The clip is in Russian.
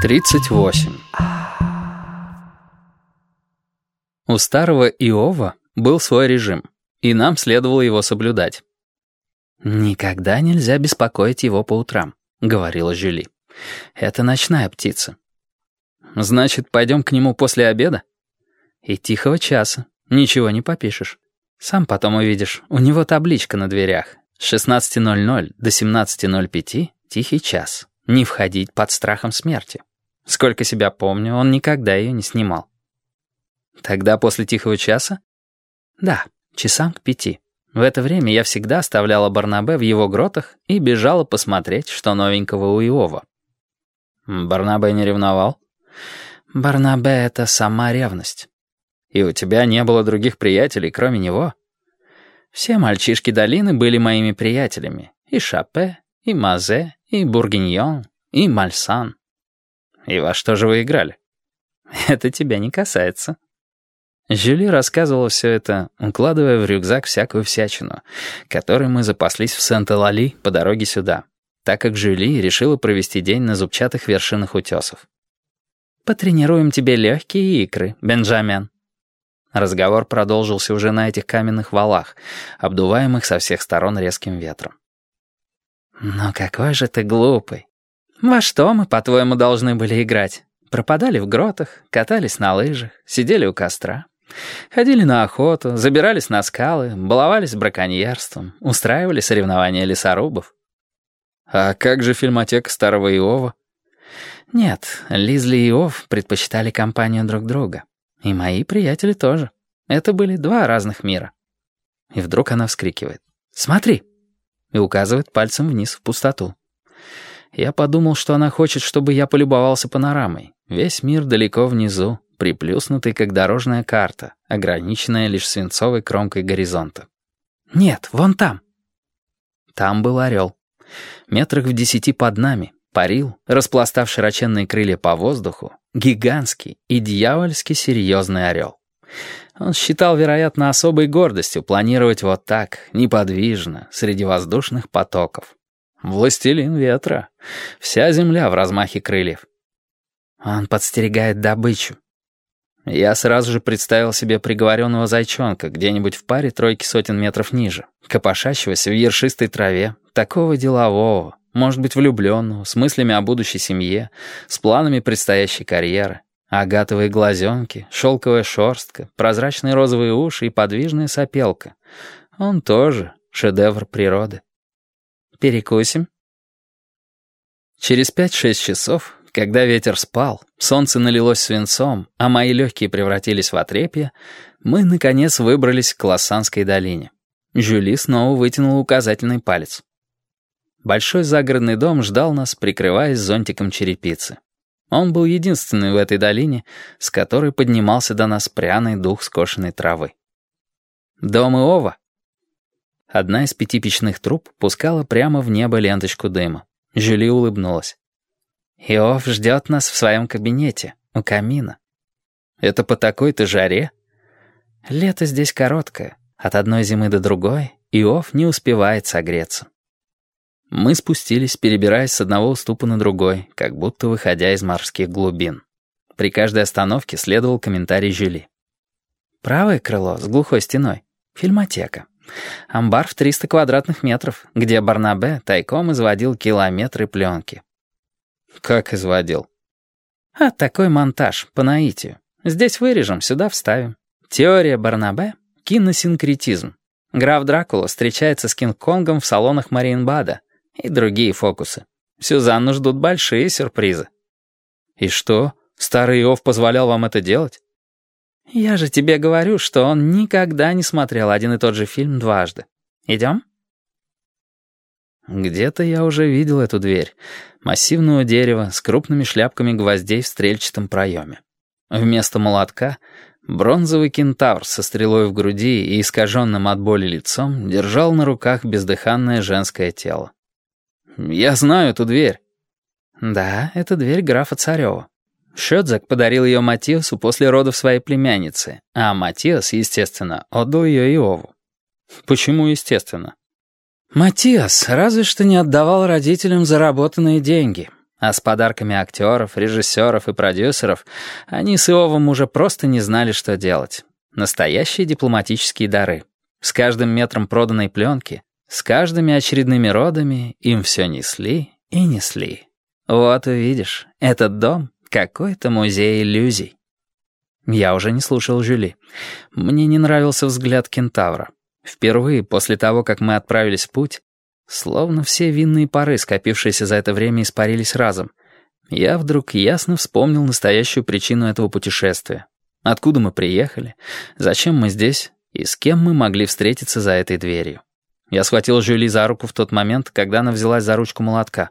38. У старого Иова был свой режим, и нам следовало его соблюдать. «Никогда нельзя беспокоить его по утрам», — говорила Жюли. «Это ночная птица». «Значит, пойдем к нему после обеда?» «И тихого часа. Ничего не попишешь. Сам потом увидишь. У него табличка на дверях. С 16.00 до 17.05 — тихий час. Не входить под страхом смерти». Сколько себя помню, он никогда ее не снимал. Тогда после тихого часа? Да, часам к пяти. В это время я всегда оставляла Барнабе в его гротах и бежала посмотреть, что новенького у Иова. Барнабе не ревновал? Барнабе — это сама ревность. И у тебя не было других приятелей, кроме него? Все мальчишки долины были моими приятелями. И Шапе, и Мазе, и Бургиньон, и Мальсан. «И во что же вы играли?» «Это тебя не касается». Жюли рассказывала все это, укладывая в рюкзак всякую всячину, которой мы запаслись в Сент-Элали по дороге сюда, так как Жюли решила провести день на зубчатых вершинах утесов. «Потренируем тебе легкие икры, Бенджамен». Разговор продолжился уже на этих каменных валах, обдуваемых со всех сторон резким ветром. «Ну какой же ты глупый. «Во что мы, по-твоему, должны были играть? Пропадали в гротах, катались на лыжах, сидели у костра, ходили на охоту, забирались на скалы, баловались браконьерством, устраивали соревнования лесорубов». «А как же фильмотека старого Иова?» «Нет, Лизли и Иов предпочитали компанию друг друга. И мои приятели тоже. Это были два разных мира». И вдруг она вскрикивает. «Смотри!» и указывает пальцем вниз в пустоту. Я подумал, что она хочет, чтобы я полюбовался панорамой. Весь мир далеко внизу, приплюснутый, как дорожная карта, ограниченная лишь свинцовой кромкой горизонта. «Нет, вон там». Там был орел. Метрах в десяти под нами, парил, распластав широченные крылья по воздуху, гигантский и дьявольски серьезный орел. Он считал, вероятно, особой гордостью планировать вот так, неподвижно, среди воздушных потоков. Властелин ветра. Вся земля в размахе крыльев. Он подстерегает добычу. Я сразу же представил себе приговоренного зайчонка где-нибудь в паре тройки сотен метров ниже, копошащегося в ершистой траве, такого делового, может быть, влюбленного, с мыслями о будущей семье, с планами предстоящей карьеры, агатовые глазенки, шелковая шерстка, прозрачные розовые уши и подвижная сопелка. Он тоже шедевр природы. Перекусим?» Через пять-шесть часов, когда ветер спал, солнце налилось свинцом, а мои легкие превратились в отрепье, мы, наконец, выбрались к Лоссанской долине. Жюли снова вытянула указательный палец. Большой загородный дом ждал нас, прикрываясь зонтиком черепицы. Он был единственный в этой долине, с которой поднимался до нас пряный дух скошенной травы. Дом Иова Одна из пяти печных труб пускала прямо в небо ленточку дыма. Жюли улыбнулась. «Иов ждет нас в своем кабинете, у камина». «Это по такой-то жаре?» «Лето здесь короткое. От одной зимы до другой Иов не успевает согреться». Мы спустились, перебираясь с одного уступа на другой, как будто выходя из морских глубин. При каждой остановке следовал комментарий Жюли. «Правое крыло с глухой стеной. Фильмотека. Амбар в 300 квадратных метров, где Барнабе тайком изводил километры пленки. Как изводил? А такой монтаж, по наитию. Здесь вырежем, сюда вставим. Теория Барнабе — киносинкретизм. Граф Дракула встречается с Кинг-Конгом в салонах Мариенбада и другие фокусы. Сюзанну ждут большие сюрпризы. И что, старый Иов позволял вам это делать? «Я же тебе говорю, что он никогда не смотрел один и тот же фильм дважды. Идем?» Где-то я уже видел эту дверь. Массивного дерева с крупными шляпками гвоздей в стрельчатом проеме. Вместо молотка — бронзовый кентавр со стрелой в груди и искаженным от боли лицом держал на руках бездыханное женское тело. «Я знаю эту дверь». «Да, это дверь графа Царева. Шёдзак подарил ее Матиасу после родов своей племянницы, а Матиас, естественно, отдал ее Иову. Почему естественно? Матиас разве что не отдавал родителям заработанные деньги, А с подарками актеров, режиссеров и продюсеров они с Иовом уже просто не знали, что делать. Настоящие дипломатические дары. С каждым метром проданной пленки, с каждыми очередными родами им все несли и несли. Вот увидишь, этот дом — какой-то музей иллюзий. Я уже не слушал Жюли. Мне не нравился взгляд кентавра. Впервые после того, как мы отправились в путь, словно все винные пары, скопившиеся за это время, испарились разом. Я вдруг ясно вспомнил настоящую причину этого путешествия. Откуда мы приехали, зачем мы здесь и с кем мы могли встретиться за этой дверью. Я схватил Жюли за руку в тот момент, когда она взялась за ручку молотка.